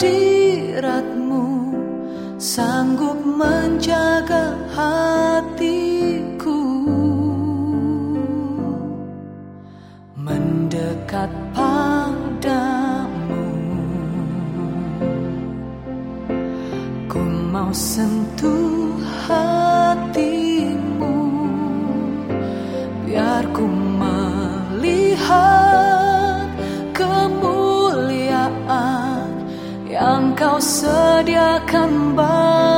hadiratmu. Sanggup menjaga hatiku. Mendekat padamu. Ku mau sentuh sediakan baik